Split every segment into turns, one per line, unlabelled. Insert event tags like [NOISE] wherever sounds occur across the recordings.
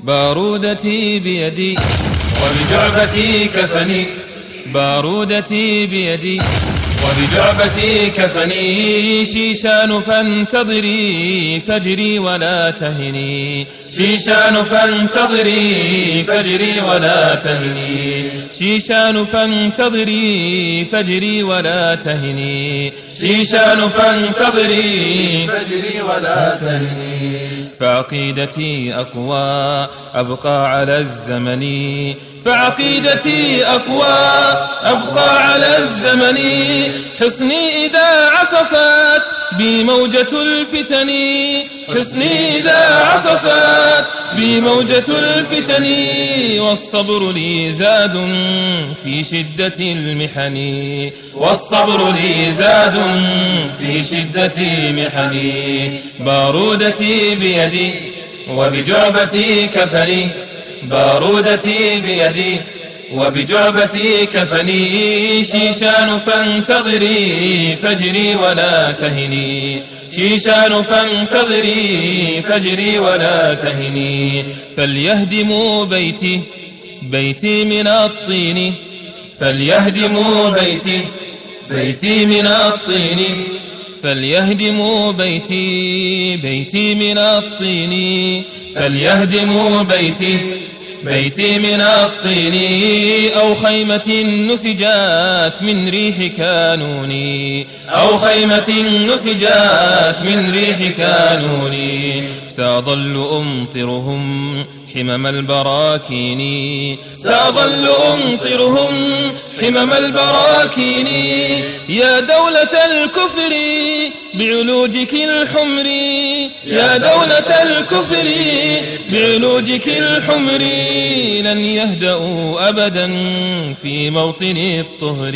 بارودتي بيدي وبجعبتي كفني. بارودتي بيدي. وبجعبتي كفني شيشان فانتظري فجري ولا تهني. شيشان فانتظري فجري ولا تهني. شيشان فانتظري فجري ولا تهني. شيشان فانتظري فجري ولا تهني. فعقيدتي أقوى أبقى على الزمن. فعقيدتي أقوى أبقى على الزمن. حصني إذا عصفت بي موجة الفتن. حصني إذا عصفت بي موجة الفتن. والصبر لي زاد في شدة المحن. والصبر لي زاد في شدة المحن. بارودتي بيدي وبجعبتي كفني. بارودتي بيدي وبجعبتي كفني شيشان فانتظري فجري ولا تهني. شيشان فانتظري فجري ولا تهني. فليهدموا بيتي بيتي من الطين. فليهدموا بيتي بيتي من الطين. فليهدموا بيتي بيتي من الطين. فليهدموا بيتي بيتي من الطين أو خيمة نسجات من ريح كانوني أو خيمة نسجات من ريح كانوني سأظل أمطرهم حمم البراكين. سأظل أمطرهم حمم البراكين. يا دولة الكفر بعلوجك الحمر. يا دولة الكفر بعلوجك الحمر. لن يهدأوا أبدا في موطن الطهر.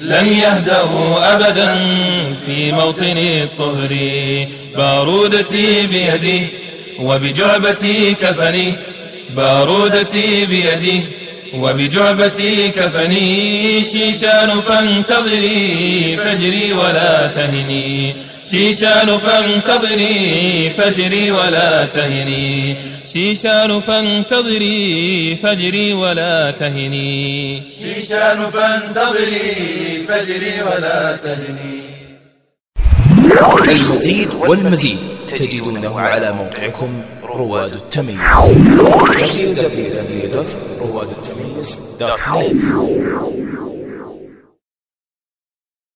لن يهدأوا أبدا في موطن الطهر. بارودتي بيدي وبجعبتي كفني بارودتي بيدي وبجعبتي كفني شيشان فانتظري فجري ولا تهني شيشان فانتظري فجري ولا تهني شيشان فانتظري فجري ولا تهني
شيشان فانتظري فجري ولا تهني.
المزيد والمزيد تجدونه على موقعكم رواد التميز. [LAUGHS] www.روادالتميز.net